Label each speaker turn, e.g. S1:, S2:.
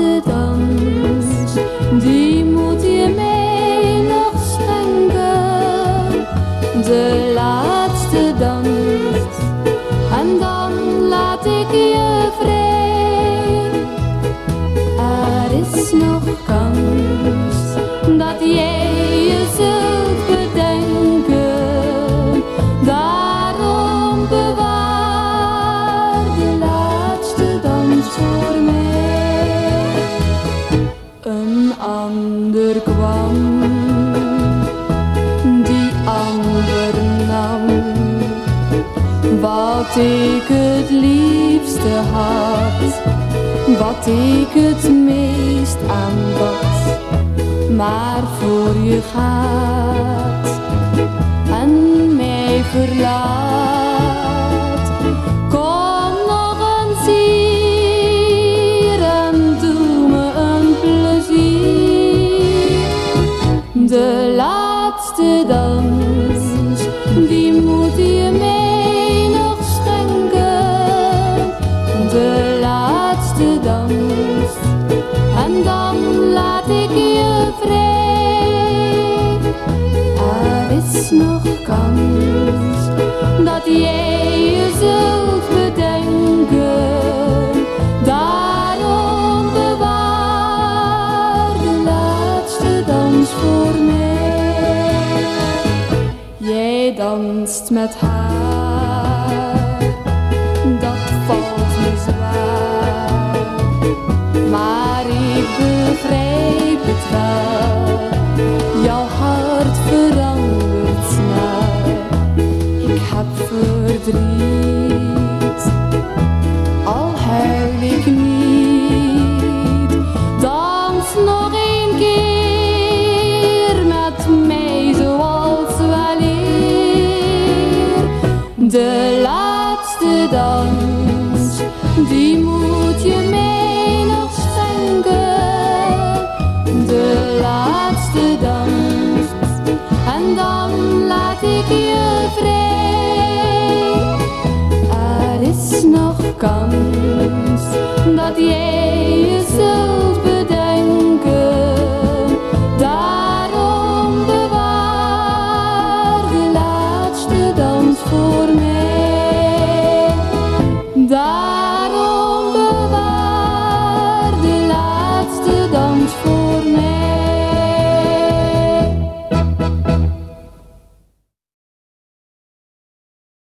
S1: laatste dans, die moet je mij nog schenken. De laatste dans, en dan laat ik je vrij. Wat ik het liefste had, wat ik het meest aanbad, maar voor je gaat en mij verlaat. Kom nog eens hier en doe me een plezier. De laatste dans, ik je vrij. Er is nog kans dat jij je zult bedenken. Daarom bewaar de laatste dans voor mij. Jij danst met haar, De laatste dans, die moet je mij nog schenken. De laatste dans, en dan laat ik je vrij. Er is nog kans dat jij